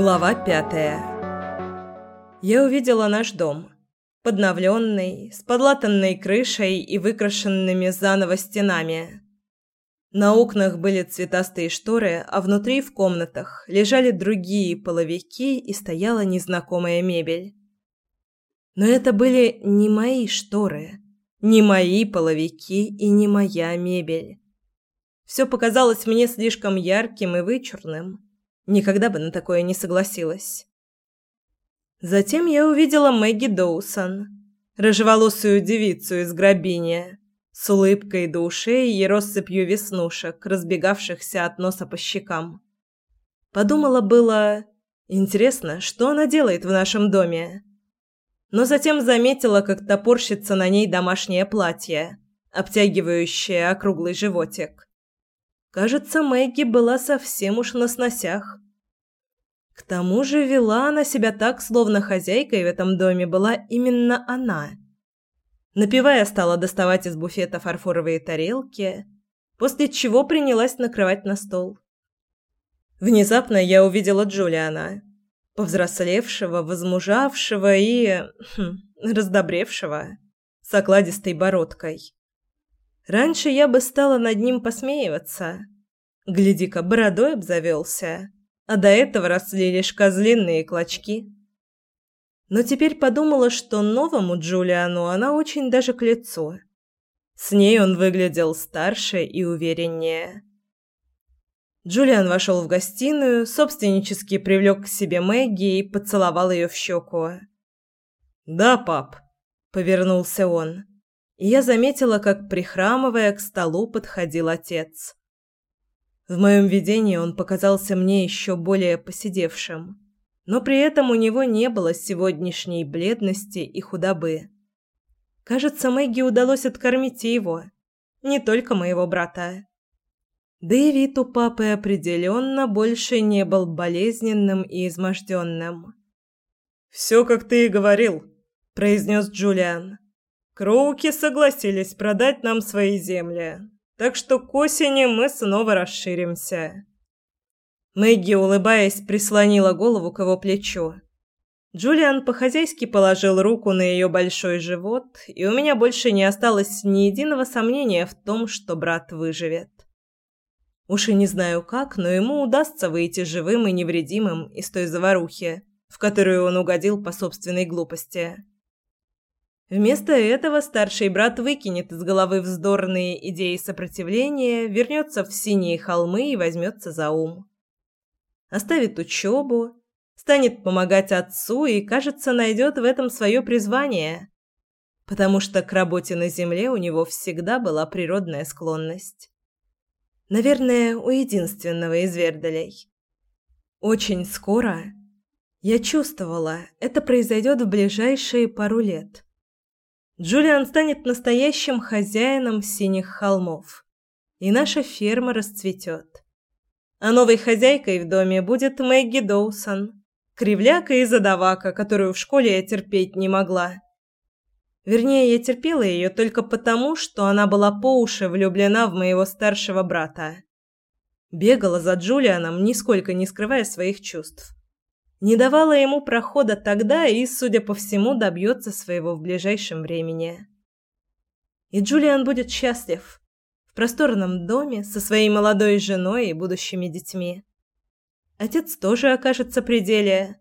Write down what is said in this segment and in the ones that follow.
Глава пятая. Я увидела наш дом. Подновленный, с подлатанной крышей и выкрашенными заново стенами. На окнах были цветастые шторы, а внутри в комнатах лежали другие половики и стояла незнакомая мебель. Но это были не мои шторы, не мои половики и не моя мебель. Все показалось мне слишком ярким и вычурным. Никогда бы на такое не согласилась. Затем я увидела Мэгги Доусон, рыжеволосую девицу из гробини, с улыбкой до ушей и россыпью веснушек, разбегавшихся от носа по щекам. Подумала было, интересно, что она делает в нашем доме. Но затем заметила, как топорщится на ней домашнее платье, обтягивающее округлый животик. Кажется, Мэгги была совсем уж на сносях. К тому же вела она себя так, словно хозяйкой в этом доме была именно она. Напивая, стала доставать из буфета фарфоровые тарелки, после чего принялась накрывать на стол. Внезапно я увидела Джулиана, повзрослевшего, возмужавшего и... Хм, раздобревшего, с окладистой бородкой. Раньше я бы стала над ним посмеиваться. Гляди-ка, бородой обзавелся, а до этого росли лишь козлиные клочки. Но теперь подумала, что новому Джулиану она очень даже к лицу. С ней он выглядел старше и увереннее. Джулиан вошел в гостиную, собственнически привлек к себе Мэгги и поцеловал ее в щеку. «Да, пап», — повернулся он и я заметила, как, прихрамывая, к столу подходил отец. В моем видении он показался мне еще более посидевшим, но при этом у него не было сегодняшней бледности и худобы. Кажется, Мэгги удалось откормить его, не только моего брата. Да и вид у папы определенно больше не был болезненным и изможденным. «Все, как ты и говорил», – произнес Джулиан. Кроуки согласились продать нам свои земли, так что к осени мы снова расширимся. Мэгги, улыбаясь, прислонила голову к его плечу. Джулиан по-хозяйски положил руку на ее большой живот, и у меня больше не осталось ни единого сомнения в том, что брат выживет. Уж и не знаю как, но ему удастся выйти живым и невредимым из той заварухи, в которую он угодил по собственной глупости. Вместо этого старший брат выкинет из головы вздорные идеи сопротивления, вернется в синие холмы и возьмется за ум. Оставит учебу, станет помогать отцу и, кажется, найдет в этом свое призвание, потому что к работе на земле у него всегда была природная склонность. Наверное, у единственного из Верделей. Очень скоро, я чувствовала, это произойдет в ближайшие пару лет – Джулиан станет настоящим хозяином синих холмов, и наша ферма расцветет. А новой хозяйкой в доме будет Мэгги Доусон, кривляка и задавака, которую в школе я терпеть не могла. Вернее, я терпела ее только потому, что она была по уши влюблена в моего старшего брата. Бегала за Джулианом, нисколько не скрывая своих чувств не давала ему прохода тогда и, судя по всему, добьется своего в ближайшем времени. И Джулиан будет счастлив в просторном доме со своей молодой женой и будущими детьми. Отец тоже окажется при деле.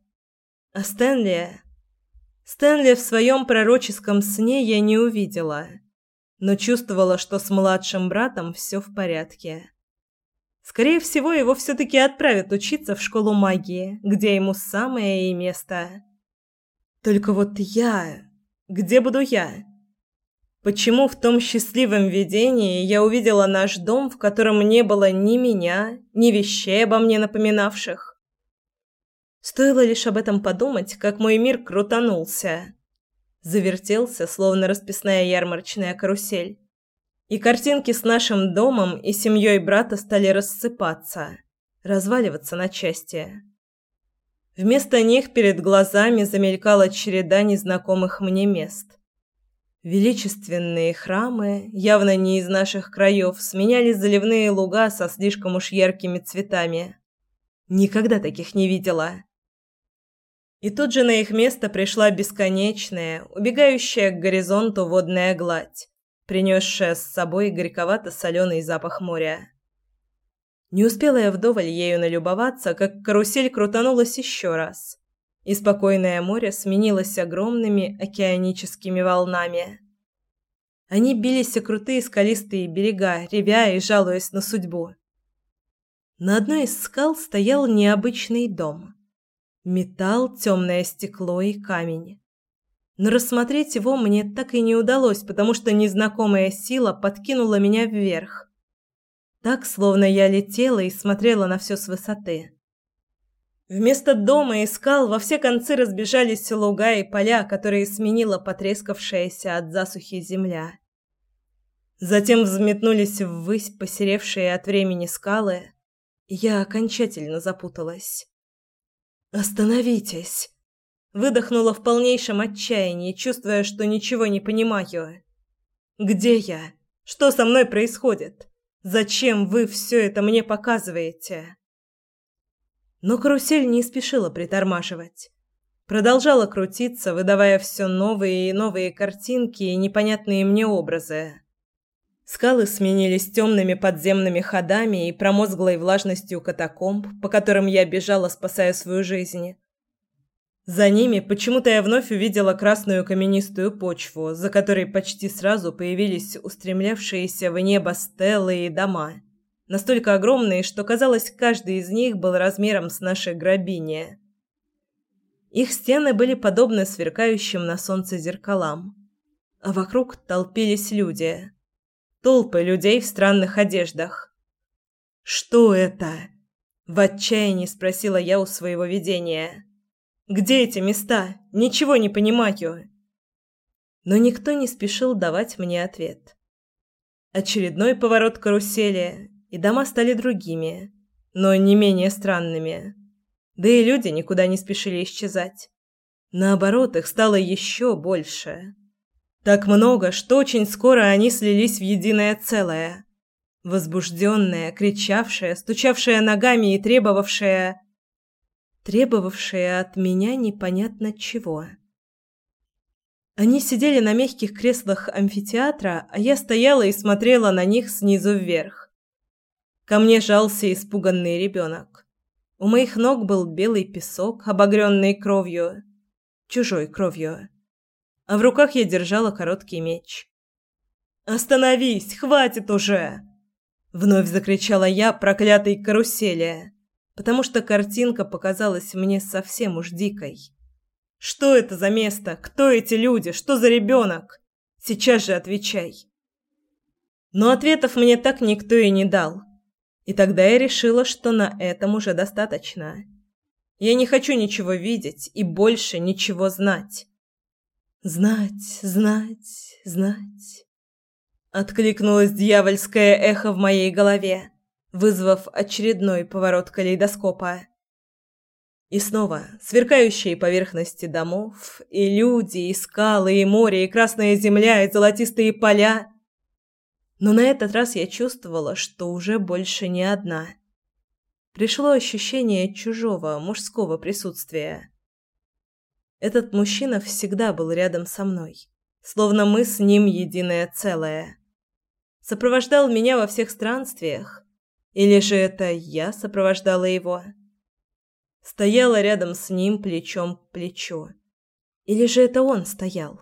А Стэнли... Стэнли в своем пророческом сне я не увидела, но чувствовала, что с младшим братом все в порядке. Скорее всего, его все-таки отправят учиться в школу магии, где ему самое и место. Только вот я... Где буду я? Почему в том счастливом видении я увидела наш дом, в котором не было ни меня, ни вещей обо мне напоминавших? Стоило лишь об этом подумать, как мой мир крутанулся. Завертелся, словно расписная ярмарочная карусель и картинки с нашим домом и семьей брата стали рассыпаться, разваливаться на части. Вместо них перед глазами замелькала череда незнакомых мне мест. Величественные храмы, явно не из наших краев, сменяли заливные луга со слишком уж яркими цветами. Никогда таких не видела. И тут же на их место пришла бесконечная, убегающая к горизонту водная гладь, принесшая с собой горьковато-соленый запах моря. Не успела я вдоволь ею налюбоваться, как карусель крутанулась еще раз, и спокойное море сменилось огромными океаническими волнами. Они бились о крутые скалистые берега, ревя и жалуясь на судьбу. На одной из скал стоял необычный дом. Металл, темное стекло и камень. Но рассмотреть его мне так и не удалось, потому что незнакомая сила подкинула меня вверх так, словно я летела и смотрела на все с высоты. Вместо дома и скал во все концы разбежались луга и поля, которые сменила потрескавшаяся от засухи земля. Затем взметнулись ввысь посеревшие от времени скалы, и я окончательно запуталась. «Остановитесь!» Выдохнула в полнейшем отчаянии, чувствуя, что ничего не понимаю. «Где я? Что со мной происходит?» Зачем вы все это мне показываете? Но карусель не спешила притормаживать. Продолжала крутиться, выдавая все новые и новые картинки и непонятные мне образы. Скалы сменились темными подземными ходами и промозглой влажностью катакомб, по которым я бежала, спасая свою жизнь. За ними почему-то я вновь увидела красную каменистую почву, за которой почти сразу появились устремлявшиеся в небо стелы и дома, настолько огромные, что казалось, каждый из них был размером с нашей гробине. Их стены были подобны сверкающим на солнце зеркалам, а вокруг толпились люди. Толпы людей в странных одеждах. «Что это?» – в отчаянии спросила я у своего видения. Где эти места? Ничего не понимаю. Но никто не спешил давать мне ответ. Очередной поворот карусели, и дома стали другими, но не менее странными. Да и люди никуда не спешили исчезать. Наоборот, их стало еще больше. Так много, что очень скоро они слились в единое целое. Возбужденная, кричавшая, стучавшая ногами и требовавшая требовавшие от меня непонятно чего. Они сидели на мягких креслах амфитеатра, а я стояла и смотрела на них снизу вверх. Ко мне жался испуганный ребенок. У моих ног был белый песок, обогренный кровью, чужой кровью. А в руках я держала короткий меч. «Остановись! Хватит уже!» Вновь закричала я проклятой карусели потому что картинка показалась мне совсем уж дикой. Что это за место? Кто эти люди? Что за ребенок? Сейчас же отвечай. Но ответов мне так никто и не дал. И тогда я решила, что на этом уже достаточно. Я не хочу ничего видеть и больше ничего знать. Знать, знать, знать. Откликнулось дьявольское эхо в моей голове вызвав очередной поворот калейдоскопа. И снова сверкающие поверхности домов, и люди, и скалы, и море, и красная земля, и золотистые поля. Но на этот раз я чувствовала, что уже больше не одна. Пришло ощущение чужого, мужского присутствия. Этот мужчина всегда был рядом со мной, словно мы с ним единое целое. Сопровождал меня во всех странствиях, или же это я сопровождала его? Стояла рядом с ним плечом к плечу. Или же это он стоял?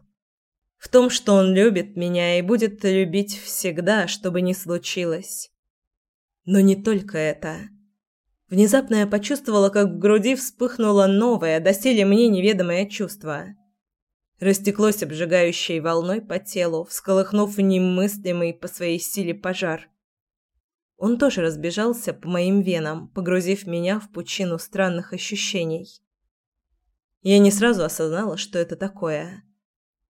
В том, что он любит меня и будет любить всегда, что бы ни случилось. Но не только это. Внезапно я почувствовала, как в груди вспыхнуло новое, доселе мне неведомое чувство. Растеклось обжигающей волной по телу, всколыхнув немыслимый по своей силе пожар. Он тоже разбежался по моим венам, погрузив меня в пучину странных ощущений. Я не сразу осознала, что это такое,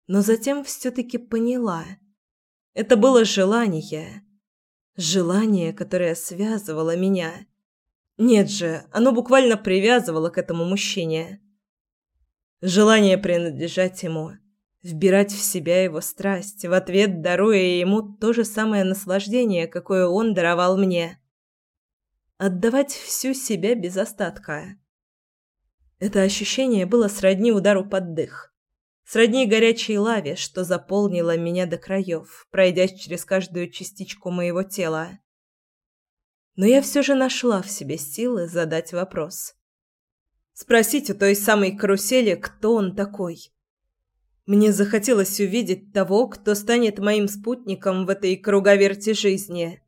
но затем все-таки поняла. Это было желание. Желание, которое связывало меня. Нет же, оно буквально привязывало к этому мужчине. Желание принадлежать ему – вбирать в себя его страсть, в ответ даруя ему то же самое наслаждение, какое он даровал мне. Отдавать всю себя без остатка. Это ощущение было сродни удару под дых. Сродни горячей лаве, что заполнила меня до краев, пройдя через каждую частичку моего тела. Но я все же нашла в себе силы задать вопрос. Спросить у той самой карусели, кто он такой. Мне захотелось увидеть того, кто станет моим спутником в этой круговерти жизни.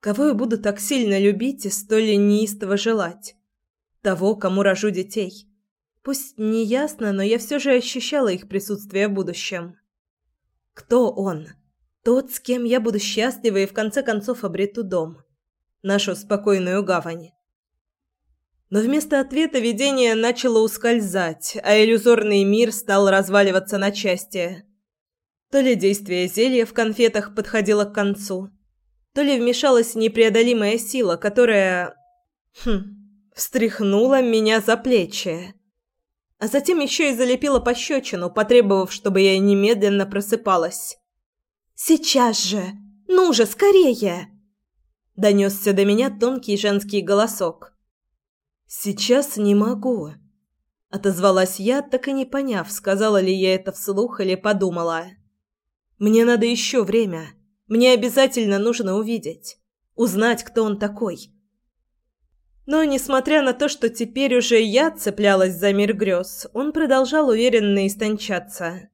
Кого я буду так сильно любить и столь неистово желать. Того, кому рожу детей. Пусть не ясно, но я все же ощущала их присутствие в будущем. Кто он? Тот, с кем я буду счастлива и в конце концов обрету дом. Нашу спокойную гавань. Но вместо ответа видение начало ускользать, а иллюзорный мир стал разваливаться на части. То ли действие зелья в конфетах подходило к концу, то ли вмешалась непреодолимая сила, которая... Хм, встряхнула меня за плечи а затем еще и залепила пощечину, потребовав, чтобы я немедленно просыпалась. «Сейчас же! Ну же, скорее!» Донесся до меня тонкий женский голосок. «Сейчас не могу», — отозвалась я, так и не поняв, сказала ли я это вслух или подумала. «Мне надо еще время. Мне обязательно нужно увидеть, узнать, кто он такой, но, несмотря на то, что теперь уже я цеплялась за мир грез, он продолжал уверенно истончаться.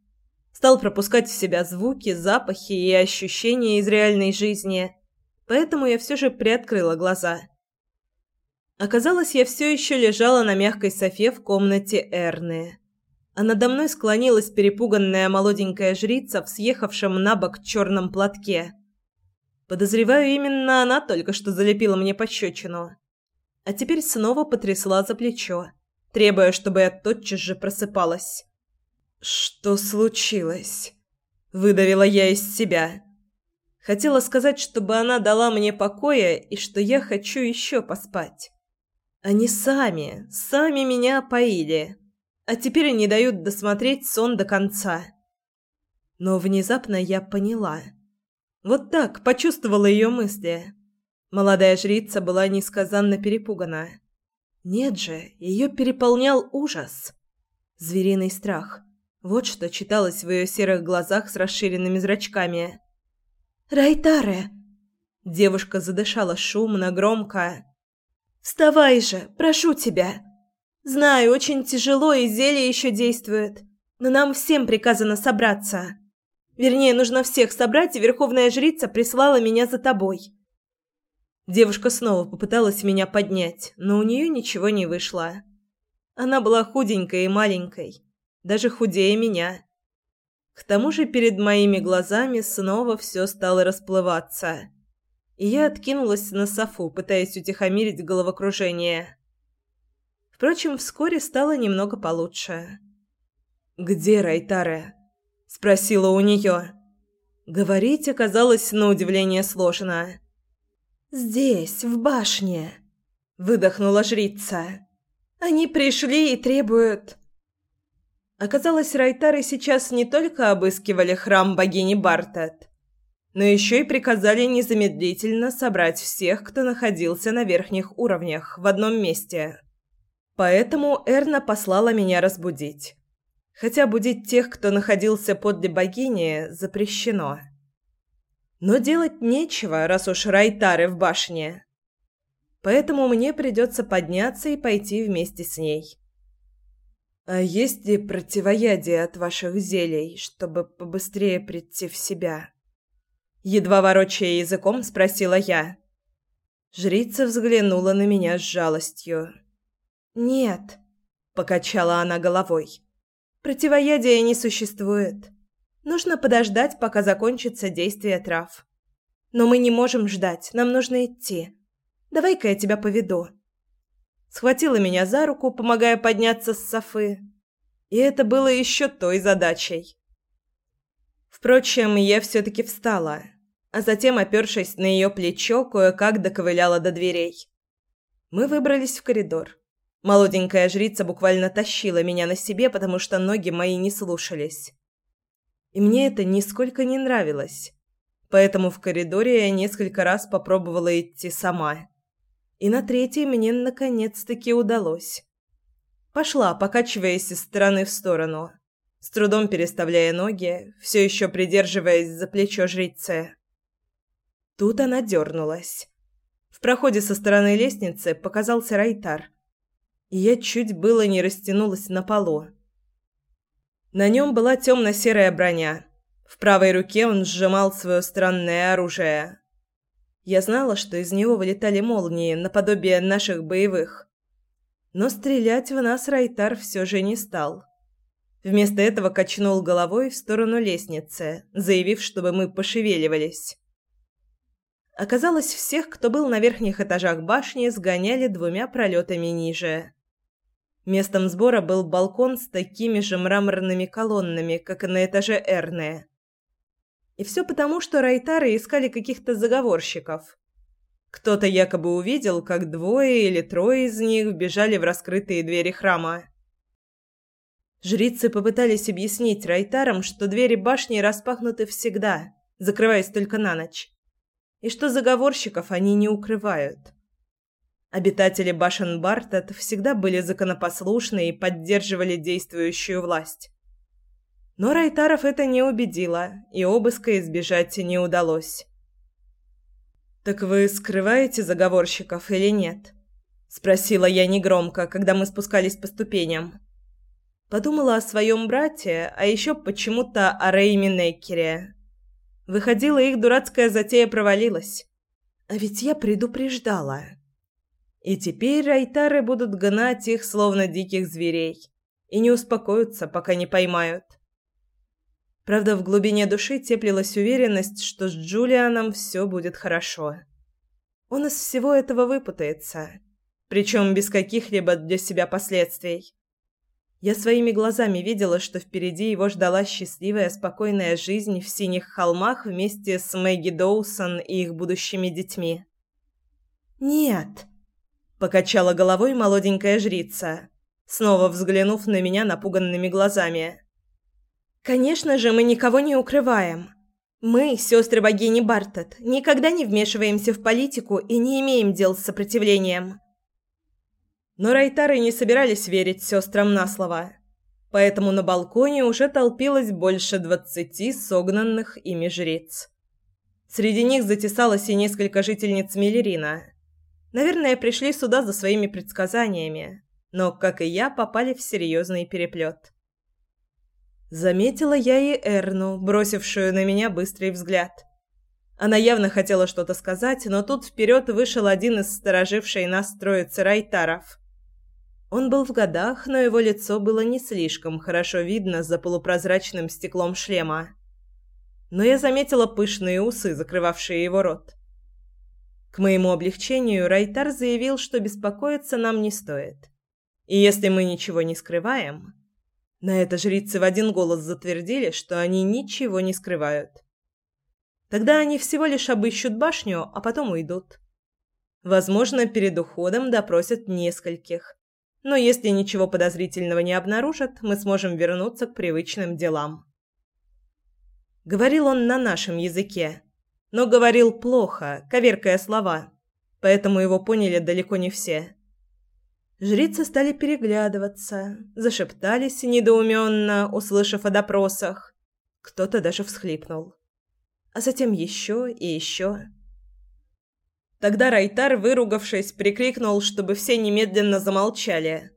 Стал пропускать в себя звуки, запахи и ощущения из реальной жизни, поэтому я все же приоткрыла глаза. Оказалось, я все еще лежала на мягкой софе в комнате Эрны. А надо мной склонилась перепуганная молоденькая жрица в съехавшем на бок черном платке. Подозреваю, именно она только что залепила мне пощечину а теперь снова потрясла за плечо, требуя, чтобы я тотчас же просыпалась. «Что случилось?» – выдавила я из себя. Хотела сказать, чтобы она дала мне покоя и что я хочу еще поспать. Они сами, сами меня поили, а теперь не дают досмотреть сон до конца. Но внезапно я поняла. Вот так почувствовала ее мысли. Молодая жрица была несказанно перепугана. Нет же, ее переполнял ужас. Звериный страх. Вот что читалось в ее серых глазах с расширенными зрачками. «Райтаре!» Девушка задышала шумно, громко. «Вставай же, прошу тебя! Знаю, очень тяжело и зелье еще действует, но нам всем приказано собраться. Вернее, нужно всех собрать, и Верховная Жрица прислала меня за тобой. Девушка снова попыталась меня поднять, но у нее ничего не вышло. Она была худенькой и маленькой, даже худее меня. К тому же перед моими глазами снова все стало расплываться. И я откинулась на софу, пытаясь утихомирить головокружение. Впрочем, вскоре стало немного получше. «Где Райтаре?» – спросила у нее. Говорить оказалось на удивление сложно. «Здесь, в башне», — выдохнула жрица. «Они пришли и требуют...» Оказалось, Райтары сейчас не только обыскивали храм богини Бартет, но еще и приказали незамедлительно собрать всех, кто находился на верхних уровнях, в одном месте. Поэтому Эрна послала меня разбудить. Хотя будить тех, кто находился подле богини, запрещено. Но делать нечего, раз уж Райтары в башне. Поэтому мне придется подняться и пойти вместе с ней. А есть ли противоядие от ваших зелий, чтобы побыстрее прийти в себя? Едва ворочая языком, спросила я. Жрица взглянула на меня с жалостью. «Нет», — покачала она головой. «Противоядия не существует. Нужно подождать, пока закончится действие трав. Но мы не можем ждать, нам нужно идти. Давай-ка я тебя поведу. Схватила меня за руку, помогая подняться с софы. И это было еще той задачей. Впрочем, я все-таки встала, а затем, опершись на ее плечо, кое-как доковыляла до дверей. Мы выбрались в коридор. Молоденькая жрица буквально тащила меня на себе, потому что ноги мои не слушались и мне это нисколько не нравилось. Поэтому в коридоре я несколько раз попробовала идти сама. И на третий мне наконец-таки удалось. Пошла, покачиваясь из стороны в сторону, с трудом переставляя ноги, все еще придерживаясь за плечо жрицы. Тут она дернулась. В проходе со стороны лестницы показался Райтар. И я чуть было не растянулась на полу. На нем была темно-серая броня. В правой руке он сжимал свое странное оружие. Я знала, что из него вылетали молнии, наподобие наших боевых. Но стрелять в нас Райтар все же не стал. Вместо этого качнул головой в сторону лестницы, заявив, чтобы мы пошевеливались. Оказалось, всех, кто был на верхних этажах башни, сгоняли двумя пролетами ниже. Местом сбора был балкон с такими же мраморными колоннами, как и на этаже Эрне. И все потому, что райтары искали каких-то заговорщиков. Кто-то якобы увидел, как двое или трое из них вбежали в раскрытые двери храма. Жрицы попытались объяснить райтарам, что двери башни распахнуты всегда, закрываясь только на ночь, и что заговорщиков они не укрывают. Обитатели башен Бартет всегда были законопослушны и поддерживали действующую власть. Но Райтаров это не убедило, и обыска избежать не удалось. «Так вы скрываете заговорщиков или нет?» – спросила я негромко, когда мы спускались по ступеням. Подумала о своем брате, а еще почему-то о Рейме Неккере. Выходила, их дурацкая затея провалилась. А ведь я предупреждала. И теперь райтары будут гнать их, словно диких зверей, и не успокоятся, пока не поймают. Правда, в глубине души теплилась уверенность, что с Джулианом все будет хорошо. Он из всего этого выпутается, причем без каких-либо для себя последствий. Я своими глазами видела, что впереди его ждала счастливая, спокойная жизнь в синих холмах вместе с Мэгги Доусон и их будущими детьми. «Нет», Покачала головой молоденькая жрица, снова взглянув на меня напуганными глазами. «Конечно же, мы никого не укрываем. Мы, сестры богини Бартет, никогда не вмешиваемся в политику и не имеем дел с сопротивлением». Но райтары не собирались верить сестрам на слово, поэтому на балконе уже толпилось больше двадцати согнанных ими жриц. Среди них затесалось и несколько жительниц Миллерина – Наверное, пришли сюда за своими предсказаниями, но, как и я, попали в серьезный переплет. Заметила я и Эрну, бросившую на меня быстрый взгляд. Она явно хотела что-то сказать, но тут вперед вышел один из сторожившей нас троицы райтаров. Он был в годах, но его лицо было не слишком хорошо видно за полупрозрачным стеклом шлема. Но я заметила пышные усы, закрывавшие его рот. К моему облегчению Райтар заявил, что беспокоиться нам не стоит. И если мы ничего не скрываем... На это жрицы в один голос затвердили, что они ничего не скрывают. Тогда они всего лишь обыщут башню, а потом уйдут. Возможно, перед уходом допросят нескольких. Но если ничего подозрительного не обнаружат, мы сможем вернуться к привычным делам. Говорил он на нашем языке, но говорил плохо, коверкая слова, поэтому его поняли далеко не все. Жрицы стали переглядываться, зашептались недоуменно, услышав о допросах. Кто-то даже всхлипнул. А затем еще и еще. Тогда Райтар, выругавшись, прикрикнул, чтобы все немедленно замолчали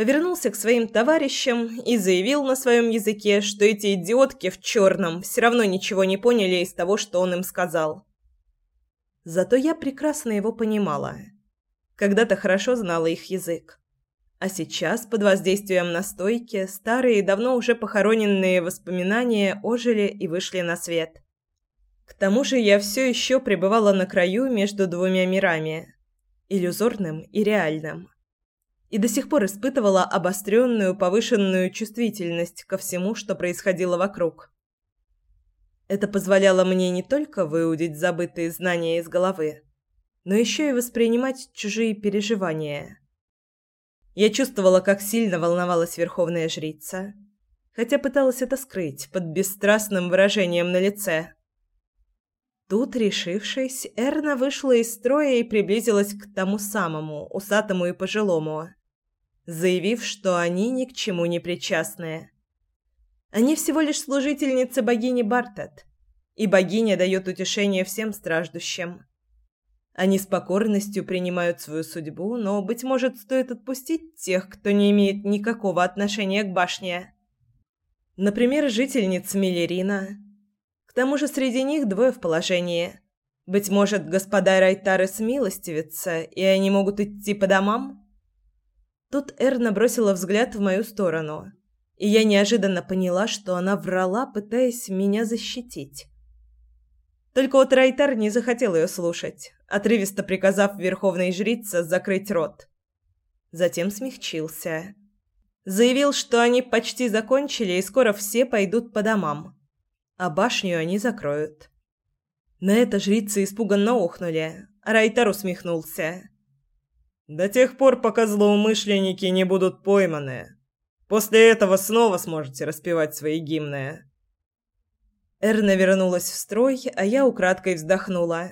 повернулся к своим товарищам и заявил на своем языке, что эти идиотки в черном все равно ничего не поняли из того, что он им сказал. Зато я прекрасно его понимала. Когда-то хорошо знала их язык. А сейчас, под воздействием настойки, старые, давно уже похороненные воспоминания ожили и вышли на свет. К тому же я все еще пребывала на краю между двумя мирами – иллюзорным и реальным и до сих пор испытывала обостренную повышенную чувствительность ко всему, что происходило вокруг. Это позволяло мне не только выудить забытые знания из головы, но еще и воспринимать чужие переживания. Я чувствовала, как сильно волновалась верховная жрица, хотя пыталась это скрыть под бесстрастным выражением на лице. Тут, решившись, Эрна вышла из строя и приблизилась к тому самому, усатому и пожилому заявив, что они ни к чему не причастны. Они всего лишь служительницы богини Бартет, и богиня дает утешение всем страждущим. Они с покорностью принимают свою судьбу, но, быть может, стоит отпустить тех, кто не имеет никакого отношения к башне. Например, жительниц Миллерина. Тому же среди них двое в положении. Быть может, господа Райтары смилостивятся, и они могут идти по домам? Тут Эрна бросила взгляд в мою сторону, и я неожиданно поняла, что она врала, пытаясь меня защитить. Только вот Райтар не захотел ее слушать, отрывисто приказав верховной жрице закрыть рот. Затем смягчился. Заявил, что они почти закончили и скоро все пойдут по домам, а башню они закроют. На это жрицы испуганно охнули, а Райтар усмехнулся. «До тех пор, пока злоумышленники не будут пойманы. После этого снова сможете распевать свои гимны». Эрна вернулась в строй, а я украдкой вздохнула.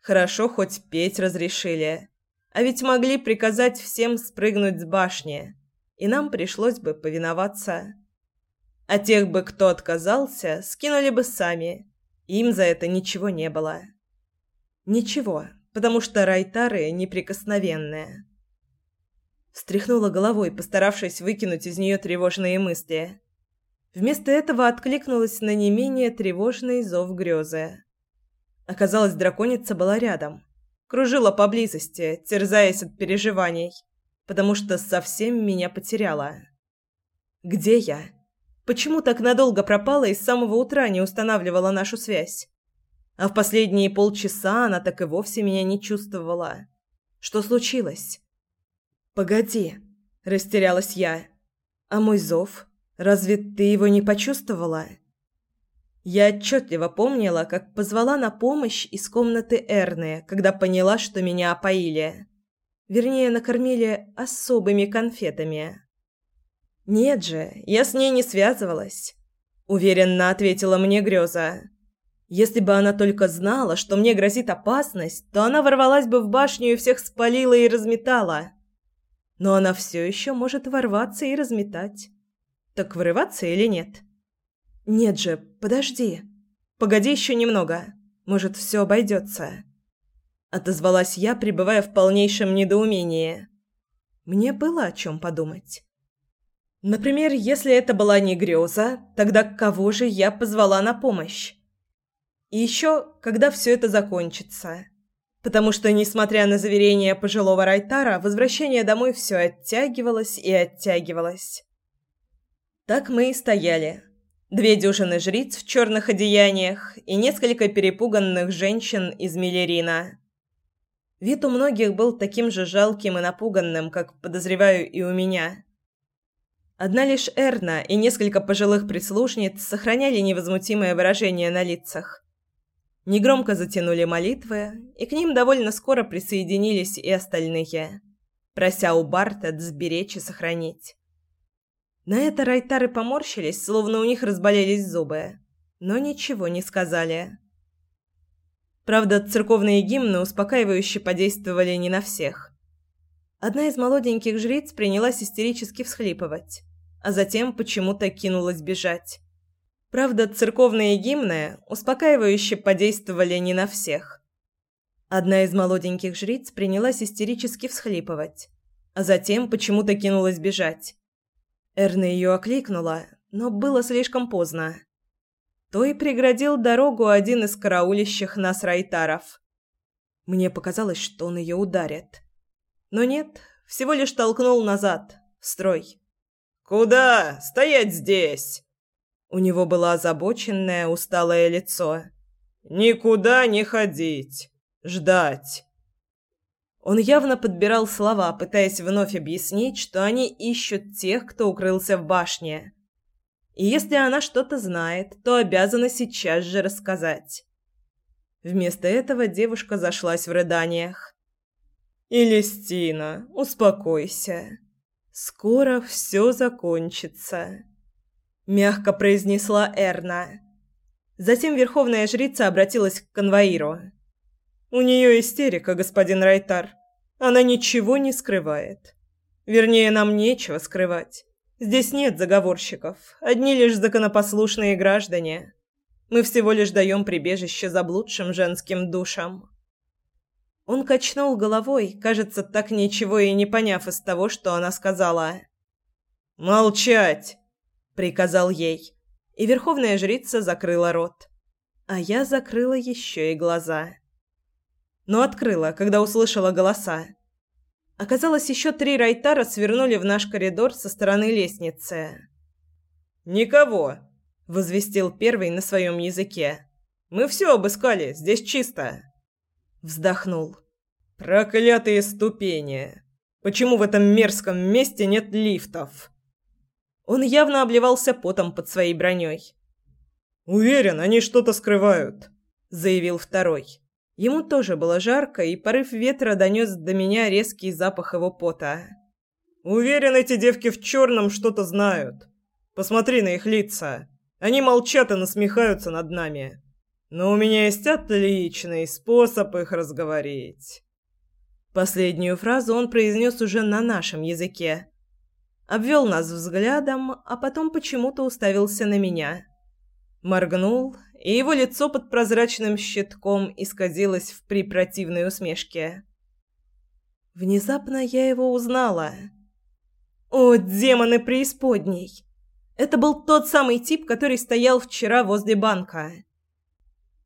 Хорошо, хоть петь разрешили. А ведь могли приказать всем спрыгнуть с башни, и нам пришлось бы повиноваться. А тех бы, кто отказался, скинули бы сами. Им за это ничего не было. Ничего, потому что райтары неприкосновенные. Встряхнула головой, постаравшись выкинуть из нее тревожные мысли. Вместо этого откликнулась на не менее тревожный зов грезы. Оказалось, драконица была рядом. Кружила поблизости, терзаясь от переживаний, потому что совсем меня потеряла. «Где я? Почему так надолго пропала и с самого утра не устанавливала нашу связь? А в последние полчаса она так и вовсе меня не чувствовала. Что случилось?» «Погоди», – растерялась я. «А мой зов?» Разве ты его не почувствовала? Я отчетливо помнила, как позвала на помощь из комнаты Эрны, когда поняла, что меня опоили. Вернее, накормили особыми конфетами. «Нет же, я с ней не связывалась», — уверенно ответила мне Грёза. «Если бы она только знала, что мне грозит опасность, то она ворвалась бы в башню и всех спалила и разметала. Но она все еще может ворваться и разметать. Так вырываться или нет? Нет же, подожди. Погоди еще немного. Может, все обойдется. Отозвалась я, пребывая в полнейшем недоумении. Мне было о чем подумать. Например, если это была не греза, тогда кого же я позвала на помощь? И еще, когда все это закончится. Потому что, несмотря на заверения пожилого Райтара, возвращение домой все оттягивалось и оттягивалось. Так мы и стояли. Две дюжины жриц в черных одеяниях и несколько перепуганных женщин из Миллерина. Вид у многих был таким же жалким и напуганным, как, подозреваю, и у меня. Одна лишь Эрна и несколько пожилых прислужниц сохраняли невозмутимое выражение на лицах. Негромко затянули молитвы, и к ним довольно скоро присоединились и остальные, прося у Барта сберечь и сохранить. На это райтары поморщились, словно у них разболелись зубы, но ничего не сказали. Правда, церковные гимны успокаивающе подействовали не на всех. Одна из молоденьких жриц принялась истерически всхлипывать, а затем почему-то кинулась бежать. Правда, церковные гимны успокаивающе подействовали не на всех. Одна из молоденьких жриц принялась истерически всхлипывать, а затем почему-то кинулась бежать. Эрна ее окликнула, но было слишком поздно. То и преградил дорогу один из караулящих нас райтаров. Мне показалось, что он ее ударит. Но нет, всего лишь толкнул назад, в строй. «Куда? Стоять здесь!» У него было озабоченное, усталое лицо. «Никуда не ходить. Ждать. Он явно подбирал слова, пытаясь вновь объяснить, что они ищут тех, кто укрылся в башне. И если она что-то знает, то обязана сейчас же рассказать. Вместо этого девушка зашлась в рыданиях. «Элистина, успокойся. Скоро все закончится», — мягко произнесла Эрна. Затем верховная жрица обратилась к конвоиру. «У нее истерика, господин Райтар. Она ничего не скрывает. Вернее, нам нечего скрывать. Здесь нет заговорщиков, одни лишь законопослушные граждане. Мы всего лишь даем прибежище заблудшим женским душам. Он качнул головой, кажется, так ничего и не поняв из того, что она сказала. «Молчать!» — приказал ей. И верховная жрица закрыла рот. А я закрыла еще и глаза. Но открыла, когда услышала голоса. Оказалось, еще три райтара свернули в наш коридор со стороны лестницы. «Никого!» — возвестил первый на своем языке. «Мы все обыскали, здесь чисто!» Вздохнул. «Проклятые ступени! Почему в этом мерзком месте нет лифтов?» Он явно обливался потом под своей броней. «Уверен, они что-то скрывают», — заявил второй. Ему тоже было жарко, и порыв ветра донес до меня резкий запах его пота. «Уверен, эти девки в черном что-то знают. Посмотри на их лица. Они молчат и насмехаются над нами. Но у меня есть отличный способ их разговорить». Последнюю фразу он произнес уже на нашем языке. Обвел нас взглядом, а потом почему-то уставился на меня. Моргнул, и его лицо под прозрачным щитком исказилось в припротивной усмешке. Внезапно я его узнала. О, демоны преисподней! Это был тот самый тип, который стоял вчера возле банка.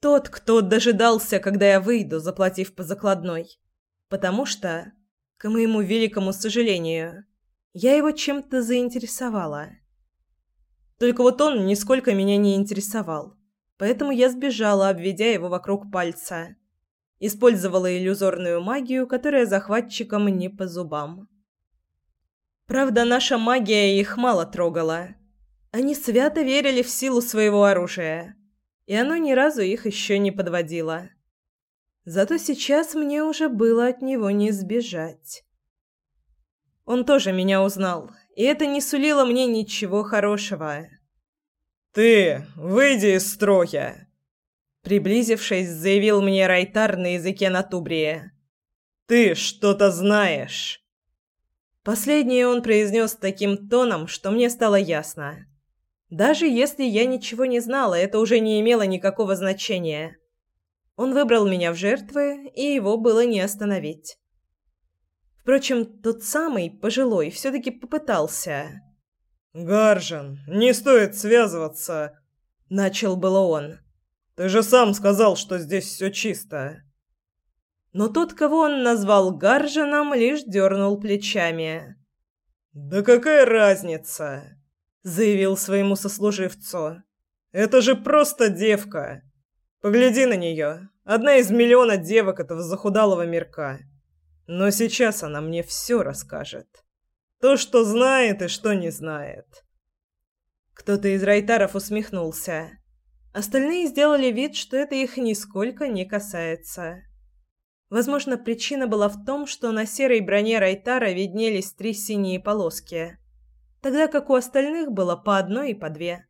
Тот, кто дожидался, когда я выйду, заплатив по закладной. Потому что, к моему великому сожалению, я его чем-то заинтересовала. Только вот он нисколько меня не интересовал. Поэтому я сбежала, обведя его вокруг пальца. Использовала иллюзорную магию, которая захватчикам не по зубам. Правда, наша магия их мало трогала. Они свято верили в силу своего оружия, и оно ни разу их еще не подводило. Зато сейчас мне уже было от него не сбежать. Он тоже меня узнал, и это не сулило мне ничего хорошего. «Ты, выйди из строя!» Приблизившись, заявил мне Райтар на языке Натубрия. «Ты что-то знаешь!» Последнее он произнес таким тоном, что мне стало ясно. Даже если я ничего не знала, это уже не имело никакого значения. Он выбрал меня в жертвы, и его было не остановить. Впрочем, тот самый, пожилой, все-таки попытался. «Гаржин, не стоит связываться!» — начал было он. «Ты же сам сказал, что здесь все чисто!» Но тот, кого он назвал Гаржином, лишь дернул плечами. «Да какая разница?» — заявил своему сослуживцу. «Это же просто девка! Погляди на нее, одна из миллиона девок этого захудалого мирка. Но сейчас она мне все расскажет». То, что знает и что не знает. Кто-то из райтаров усмехнулся. Остальные сделали вид, что это их нисколько не касается. Возможно, причина была в том, что на серой броне райтара виднелись три синие полоски, тогда как у остальных было по одной и по две.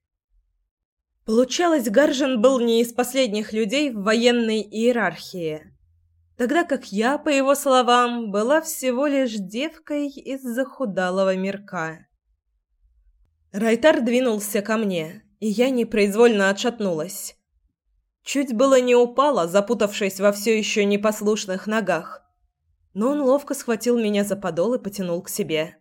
Получалось, Гаржин был не из последних людей в военной иерархии тогда как я, по его словам, была всего лишь девкой из захудалого мирка. Райтар двинулся ко мне, и я непроизвольно отшатнулась. Чуть было не упала, запутавшись во все еще непослушных ногах, но он ловко схватил меня за подол и потянул к себе.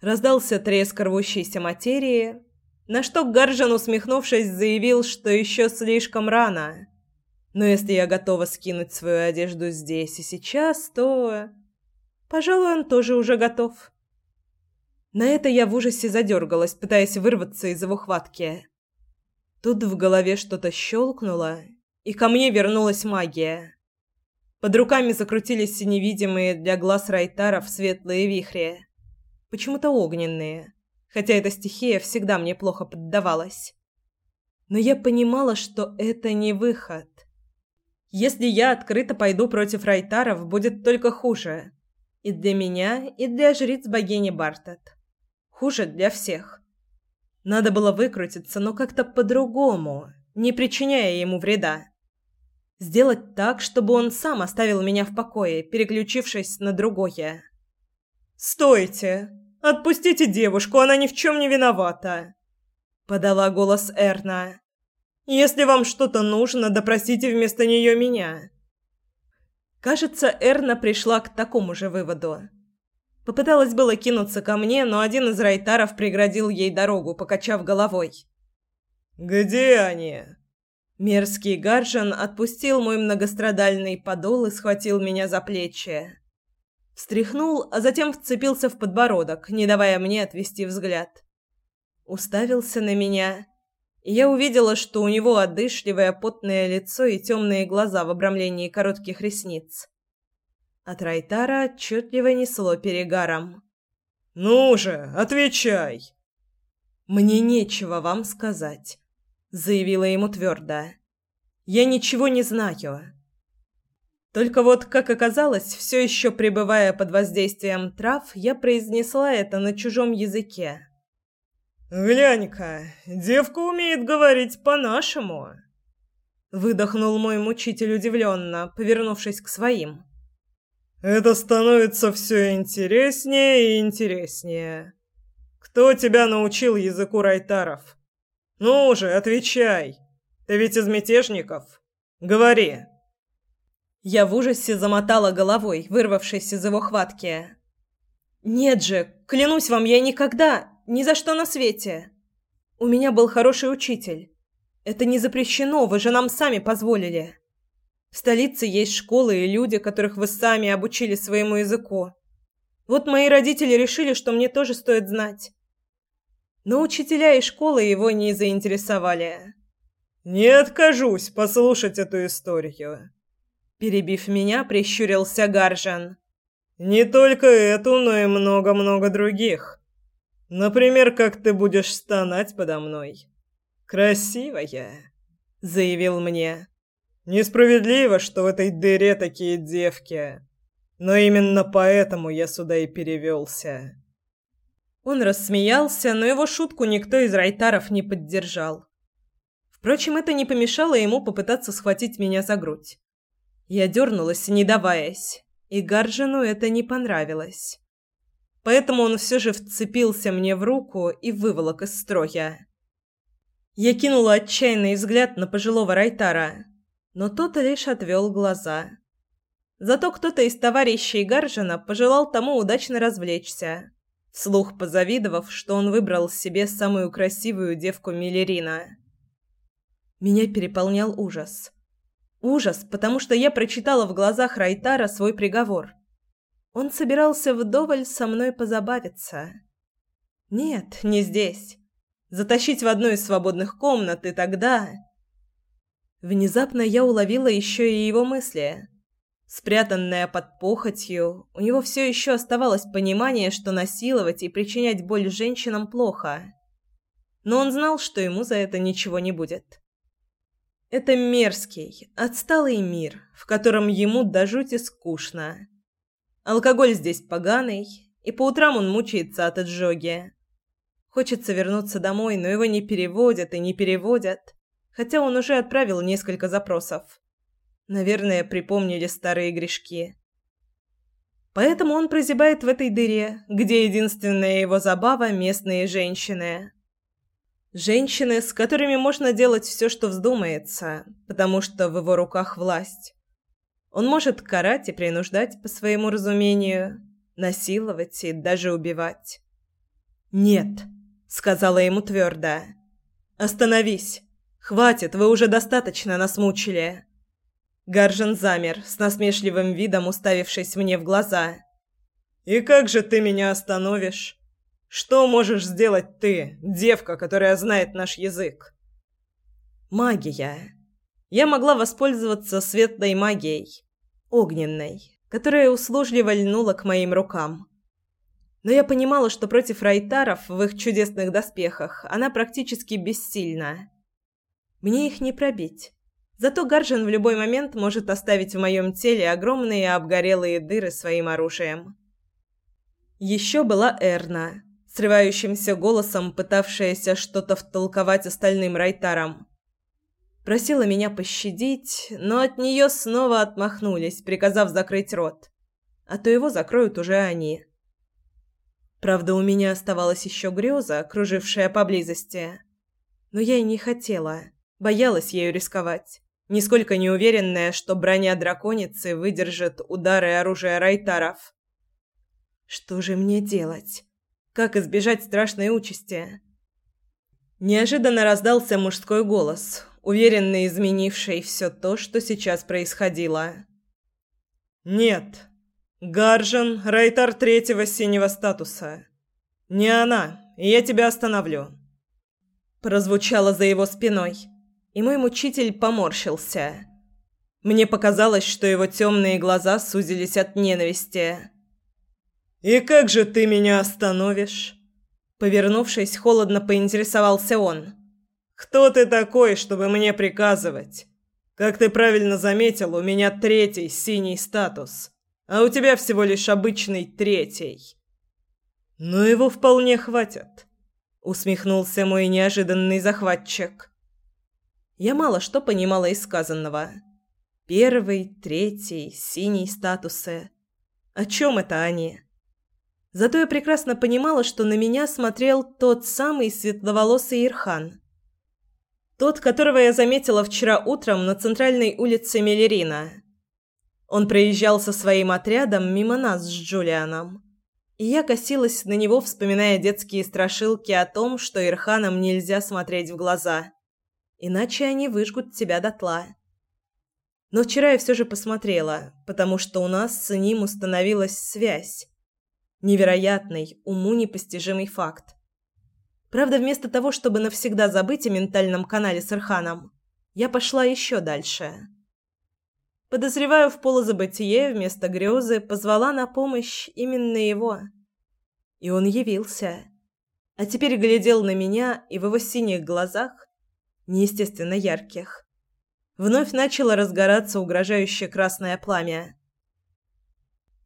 Раздался треск рвущейся материи, на что Гаржан, усмехнувшись, заявил, что еще слишком рано. Но если я готова скинуть свою одежду здесь и сейчас, то... Пожалуй, он тоже уже готов. На это я в ужасе задергалась, пытаясь вырваться из его хватки. Тут в голове что-то щелкнуло, и ко мне вернулась магия. Под руками закрутились невидимые для глаз райтаров светлые вихри. Почему-то огненные, хотя эта стихия всегда мне плохо поддавалась. Но я понимала, что это не выход. Если я открыто пойду против Райтаров, будет только хуже. И для меня, и для жриц богини Бартет. Хуже для всех. Надо было выкрутиться, но как-то по-другому, не причиняя ему вреда. Сделать так, чтобы он сам оставил меня в покое, переключившись на другое. «Стойте! Отпустите девушку, она ни в чем не виновата!» Подала голос Эрна. «Если вам что-то нужно, допросите вместо нее меня». Кажется, Эрна пришла к такому же выводу. Попыталась было кинуться ко мне, но один из райтаров преградил ей дорогу, покачав головой. «Где они?» Мерзкий Гаржан отпустил мой многострадальный подол и схватил меня за плечи. Встряхнул, а затем вцепился в подбородок, не давая мне отвести взгляд. Уставился на меня, и я увидела, что у него одышливое потное лицо и темные глаза в обрамлении коротких ресниц. От Райтара отчетливо несло перегаром. «Ну же, отвечай!» «Мне нечего вам сказать», — заявила ему твердо. «Я ничего не знаю. Только вот, как оказалось, все еще пребывая под воздействием трав, я произнесла это на чужом языке. «Глянь-ка, девка умеет говорить по-нашему!» Выдохнул мой мучитель удивленно, повернувшись к своим. «Это становится все интереснее и интереснее. Кто тебя научил языку райтаров? Ну же, отвечай! Ты ведь из мятежников? Говори!» Я в ужасе замотала головой, вырвавшись из его хватки. «Нет же, клянусь вам, я никогда, ни за что на свете. У меня был хороший учитель. Это не запрещено, вы же нам сами позволили. В столице есть школы и люди, которых вы сами обучили своему языку. Вот мои родители решили, что мне тоже стоит знать. Но учителя и школы его не заинтересовали. «Не откажусь послушать эту историю», Перебив меня, прищурился Гаржан. «Не только эту, но и много-много других. Например, как ты будешь стонать подо мной. Красивая», — заявил мне. «Несправедливо, что в этой дыре такие девки. Но именно поэтому я сюда и перевелся». Он рассмеялся, но его шутку никто из райтаров не поддержал. Впрочем, это не помешало ему попытаться схватить меня за грудь. Я дернулась, не даваясь, и Гаржину это не понравилось. Поэтому он все же вцепился мне в руку и выволок из строя. Я кинула отчаянный взгляд на пожилого Райтара, но тот лишь отвел глаза. Зато кто-то из товарищей Гаржина пожелал тому удачно развлечься, вслух позавидовав, что он выбрал себе самую красивую девку Миллерина. Меня переполнял ужас. Ужас, потому что я прочитала в глазах Райтара свой приговор. Он собирался вдоволь со мной позабавиться. Нет, не здесь. Затащить в одну из свободных комнат и тогда... Внезапно я уловила еще и его мысли. Спрятанное под похотью, у него все еще оставалось понимание, что насиловать и причинять боль женщинам плохо. Но он знал, что ему за это ничего не будет. Это мерзкий, отсталый мир, в котором ему до жути скучно. Алкоголь здесь поганый, и по утрам он мучается от отжоги. Хочется вернуться домой, но его не переводят и не переводят, хотя он уже отправил несколько запросов. Наверное, припомнили старые грешки. Поэтому он прозябает в этой дыре, где единственная его забава – местные женщины. Женщины, с которыми можно делать все, что вздумается, потому что в его руках власть. Он может карать и принуждать по своему разумению, насиловать и даже убивать. «Нет», — сказала ему твердо. «Остановись! Хватит, вы уже достаточно нас мучили!» Гаржин замер, с насмешливым видом уставившись мне в глаза. «И как же ты меня остановишь?» Что можешь сделать ты, девка, которая знает наш язык? Магия. Я могла воспользоваться светлой магией, огненной, которая услужливо льнула к моим рукам. Но я понимала, что против райтаров в их чудесных доспехах она практически бессильна. Мне их не пробить. Зато Гаржин в любой момент может оставить в моем теле огромные обгорелые дыры своим оружием. Еще была Эрна, срывающимся голосом пытавшаяся что-то втолковать остальным райтарам. Просила меня пощадить, но от нее снова отмахнулись, приказав закрыть рот. А то его закроют уже они. Правда, у меня оставалась еще греза, кружившая поблизости. Но я и не хотела, боялась ею рисковать, нисколько не уверенная, что броня драконицы выдержит удары оружия райтаров. Что же мне делать? Как избежать страшной участи? Неожиданно раздался мужской голос, уверенно изменивший все то, что сейчас происходило. «Нет. Гаржен – Райтар третьего синего статуса. Не она, я тебя остановлю». Прозвучало за его спиной, и мой мучитель поморщился. Мне показалось, что его темные глаза сузились от ненависти. «И как же ты меня остановишь?» Повернувшись, холодно поинтересовался он. «Кто ты такой, чтобы мне приказывать? Как ты правильно заметил, у меня третий синий статус, а у тебя всего лишь обычный третий». «Но его вполне хватит», — усмехнулся мой неожиданный захватчик. Я мало что понимала из сказанного. Первый, третий, синий статусы. О чем это они? Зато я прекрасно понимала, что на меня смотрел тот самый светловолосый Ирхан. Тот, которого я заметила вчера утром на центральной улице Мелерина. Он проезжал со своим отрядом мимо нас с Джулианом. И я косилась на него, вспоминая детские страшилки о том, что Ирханам нельзя смотреть в глаза. Иначе они выжгут тебя дотла. Но вчера я все же посмотрела, потому что у нас с ним установилась связь. Невероятный, уму непостижимый факт. Правда, вместо того, чтобы навсегда забыть о ментальном канале с Ирханом, я пошла еще дальше. Подозреваю, в полузабытие вместо грезы позвала на помощь именно его. И он явился. А теперь глядел на меня, и в его синих глазах, неестественно ярких, вновь начало разгораться угрожающее красное пламя.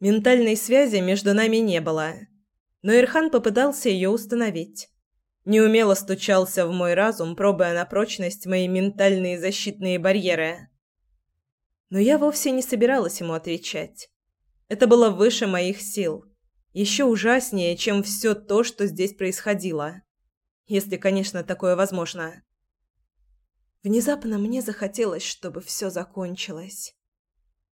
Ментальной связи между нами не было, но Ирхан попытался ее установить. Неумело стучался в мой разум, пробуя на прочность мои ментальные защитные барьеры. Но я вовсе не собиралась ему отвечать. Это было выше моих сил. Еще ужаснее, чем все то, что здесь происходило. Если, конечно, такое возможно. Внезапно мне захотелось, чтобы все закончилось.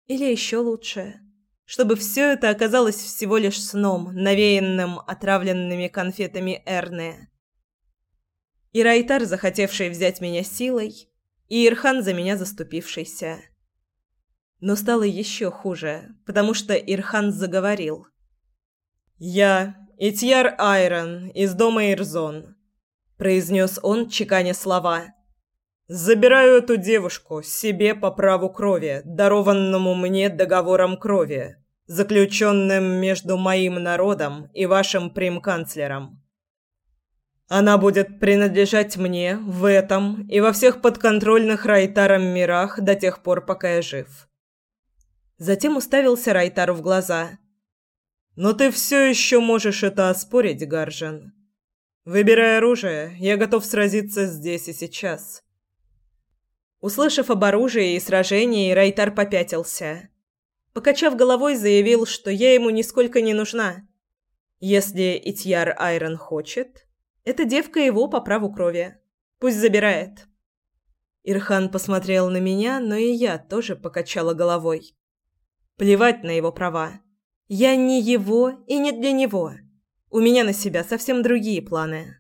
Или еще лучше, чтобы все это оказалось всего лишь сном, навеянным отравленными конфетами Эрны. И Райтар, захотевший взять меня силой, и Ирхан, за меня заступившийся. Но стало еще хуже, потому что Ирхан заговорил. «Я, Итьяр Айрон, из дома Ирзон», — произнес он, чеканя слова. Забираю эту девушку себе по праву крови, дарованному мне договором крови, заключенным между моим народом и вашим примканцлером. Она будет принадлежать мне в этом и во всех подконтрольных Райтаром мирах до тех пор, пока я жив. Затем уставился Райтару в глаза. Но ты все еще можешь это оспорить, Гаржен. Выбирай оружие, я готов сразиться здесь и сейчас. Услышав об оружии и сражении, Райтар попятился. Покачав головой, заявил, что я ему нисколько не нужна. Если Итьяр Айрон хочет, эта девка его по праву крови. Пусть забирает. Ирхан посмотрел на меня, но и я тоже покачала головой. Плевать на его права. Я не его и не для него. У меня на себя совсем другие планы.